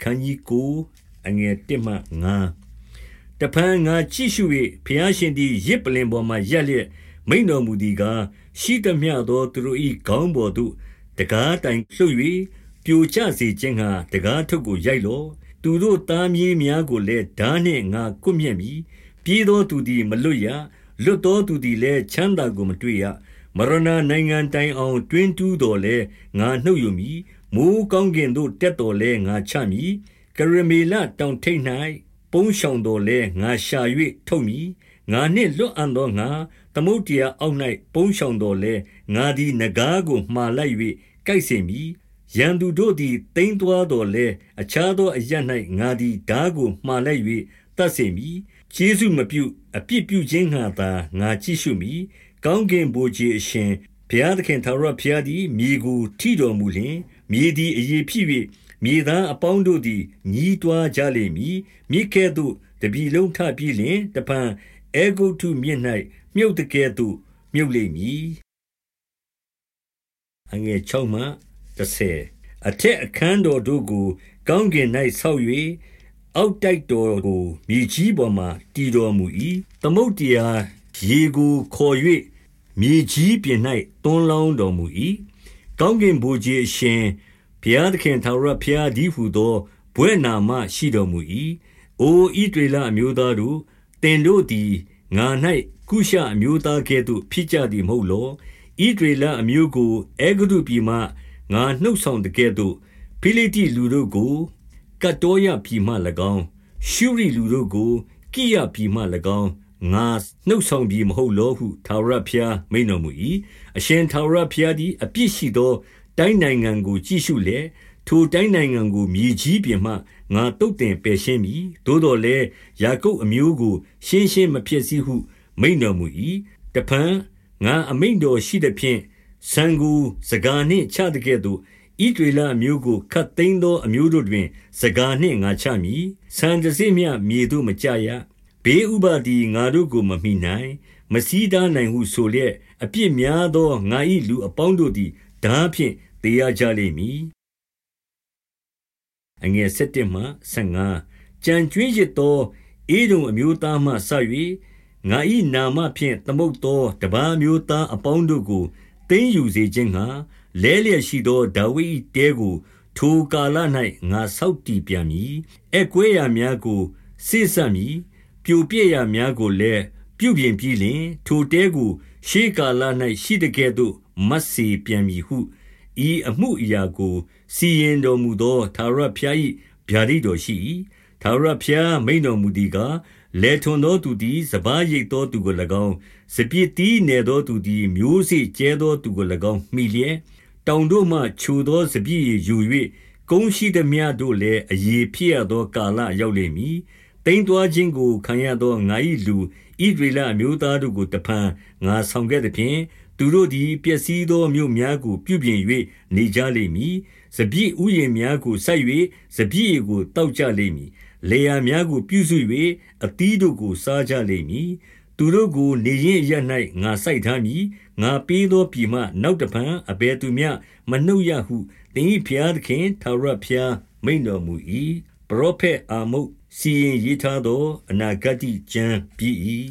ခန်းကြီးကိုအငယ်1မှ9တဖန်ငါကြည့်ရှု၍ဘုရားရှင်သည်ရစ်ပလင်ပေါ်မှရက်လျက်မိန်တော်မူသည်ကားရှိသမျှသောသူတို့၏ခေါင်းပေါ်သို့တကားတိုင်လှုပ်၍ပြိုကျစေခြင်းဟာတကားထုတ်ကိုရိုက်လော့သူတို့သားမြေးများကိုလည်းဓာနှင့်ငါကွမြက်မည်ပြေးသောသူသည်မလွတ်ရလွတ်သောသူသည်လည်းချမ်းသာကိုမတွေ့ရ မရဏနိုင်ငံတိုင်အောင် တွင်တူးတော်လဲငါနှုတ်ယူမည်မိုးကောင်းကင်သို့တက်တော်လဲငါချမည်ကရမေလတောင်ထိပ်၌ပုံးဆောင်တော်လဲငါရှာ၍ထုတ်မည်ငါနှင့်လွတ်အံ့သောငါသမုတ်တရားအောက်၌ပုံးဆောင်တော်လဲငါသည်နဂါးကိုမှားလိုက်၍ကြိုက်စေမည်ရန်သူတို့သည်တိမ်သွာတော်လဲအခြားသောအရ၌ငါသည်ဓာကိုမှားလိုက်၍တတ်စေမည်ကျေးဇူးမပြုအပြစ်ပြုခြင်းငါသာငါကြည့်ရှုမည် ကောင်းကင်ဘိုးကြီးအရှင်ဘုရားသခင်သာရဘုရားသည်မြေကိုထိတော်မူလျင်မြေသည်အရေးဖြစ်၍မြေသားအပေါင်းတို့သည်ညီးတွားကြလိမ့်မည်မိကဲ့သို့တပြီလုံးထပြီးလျင်တပံအေဂုတ်ထုမြင့်၌မြုပ်တကဲ့သို့မြုပ်လိမ့်မည်အငယ်6မှ30အထက်အခန်းတော်တို့ကို ကောင်းကင်၌ဆောက်၍အောက်တိုက်တော်ကိုမြေကြီးပေါ်မှတည်တော်မူ၏သမုတ်တရားရေကိုခေါ်၍ မြေကြီးပြင်၌တွန်းလောင်းတော်မူ၏ကောင်းကင်ဘုရားအရှင်ဘုရားသခင်ထာဝရဘုရားသည်ဟုသောဘွဲ့နာမရှိတော်မူ၏။အိုဣဒရေလအမျိုးသားတို့တင်တို့သည်ငါ၌ကုရှအမျိုးသားကဲ့သို့ဖြစ်ကြသည်မဟုတ်လော။ဣဒရေလအမျိုးကိုအေဂုတုပြည်မှငါနှုတ်ဆောင်တကဲ့သို့ဖိလိတိလူတို့ကိုကတ်တော်ရပြည်မှ၎င်းရှုရီလူတို့ကိုကိယပြည်မှ၎င်း ငါနှုတ်ဆောင်ပြီးမဟုတ်လောဟုထာဝရဘုရားမိန်တော်မူ၏အရှင်ထာဝရဘုရားသည်အပြစ်ရှိသော တိုင်းနိုင်ငံကိုကြည့်ရှုလျက်ထိုတိုင်းနိုင်ငံကိုမြေကြီးပြင်မှငါတုတ်တင်ပယ်ရှင်းမည်သို့တော်လည်းယာကုပ်အမျိုးကို ရှင်းရှင်းမဖြစ်စည်းဟုမိန်တော်မူ၏တဖန်ငါအမိန်တော်ရှိသည်ဖြင့်ဆံကိုစကားနှင့်ချတဲ့ကဲ့သို့ဣဒရေလအမျိုးကိုခတ်သိမ်းသောအမျိုးတို့တွင် စကားနှင့်ငါချမည်ဆံတစိမြမြေသို့မကြရ ဘေးဥပါသည် ငါတို့ကိုမမိနိုင်မစည်းတားနိုင်ဟုဆိုလျက် အပြစ်များသော ငါ၏လူအပေါင်းတို့သည်ဓာဖြင့် သေရကြလိမ့်မည်အငယ်7မှ15ကြံကျွင်းရစ်သောအေဒုံအမျိုးသားမှဆ၍ငါ၏နာမဖြင့် သမုတ်သော တပားမျိုးသားအပေါင်းတို့ကို သိမ်းယူစေခြင်းငှာလဲလျက်ရှိသော ဒါဝိဒ်တဲကို ထိုကာလ၌ငါဆောက်တည်ပြန်မည် အကွဲရာများကိုစိစပ်မည် ပြိုပြည့်ရာများကိုလည်းပြုပြင်ပြီးလျှင်ထိုတဲကိုရှေးကာလ၌ရှိတဲ့ကဲ့သို့မတ်စေပြန်မည်ဟုဤအမှုအရာကို စီရင်တော်မူသောသာရဖျား၏ဗျာဒိတ်တော်ရှိ၏သာရဖျားမိန်တော်မူသည်ကားလေထွန်သောသူသည်စပားရိတ်သောသူကို၎င်းစပြစ်တီးနေသောသူသည်မျိုးစေ့ကျဲသောသူကို၎င်းမိလျက်တောင်တို့မှခြူသောစပြည့်ယူ၍ကုန်းရှိသည်များတို့လည်းအယေဖြစ်ရသောကာလရောက်လိမ့်မည် တိမ်သွာခြင်းကို ခံရသော ငါ၏လူဣဒရေလအမျိုးသားတို့ကို တဖန် ငါဆောင်ခဲ့သည်ဖြင့် သူတို့သည် ပျက်စီးသောမြို့များကို ပြုပြင်၍နေကြလိမ့်မည်။စပြည့်ဥယျာဉ်များကို စိုက်၍စပြည့်ကိုတောက်ကြလိမ့်မည်။လေယာများကို ပြုစု၍အသီးတို့ကို စားကြလိမ့်မည်။သူတို့ကို နေရင်ရ၌ငါစိုက်ထားမည်။ငါပေးသောပြည်မှ နောက်တဖန် အဘယ်သူမျှ မနှုတ်ရဟု သင်၏ဖျားသခင် ထာဝရဘုရား မိန်တော်မူ၏။ပရောဖက်အာမုတ် စီရင်ရေးထားသော အနာဂတ်ကျမ်းပြီး၏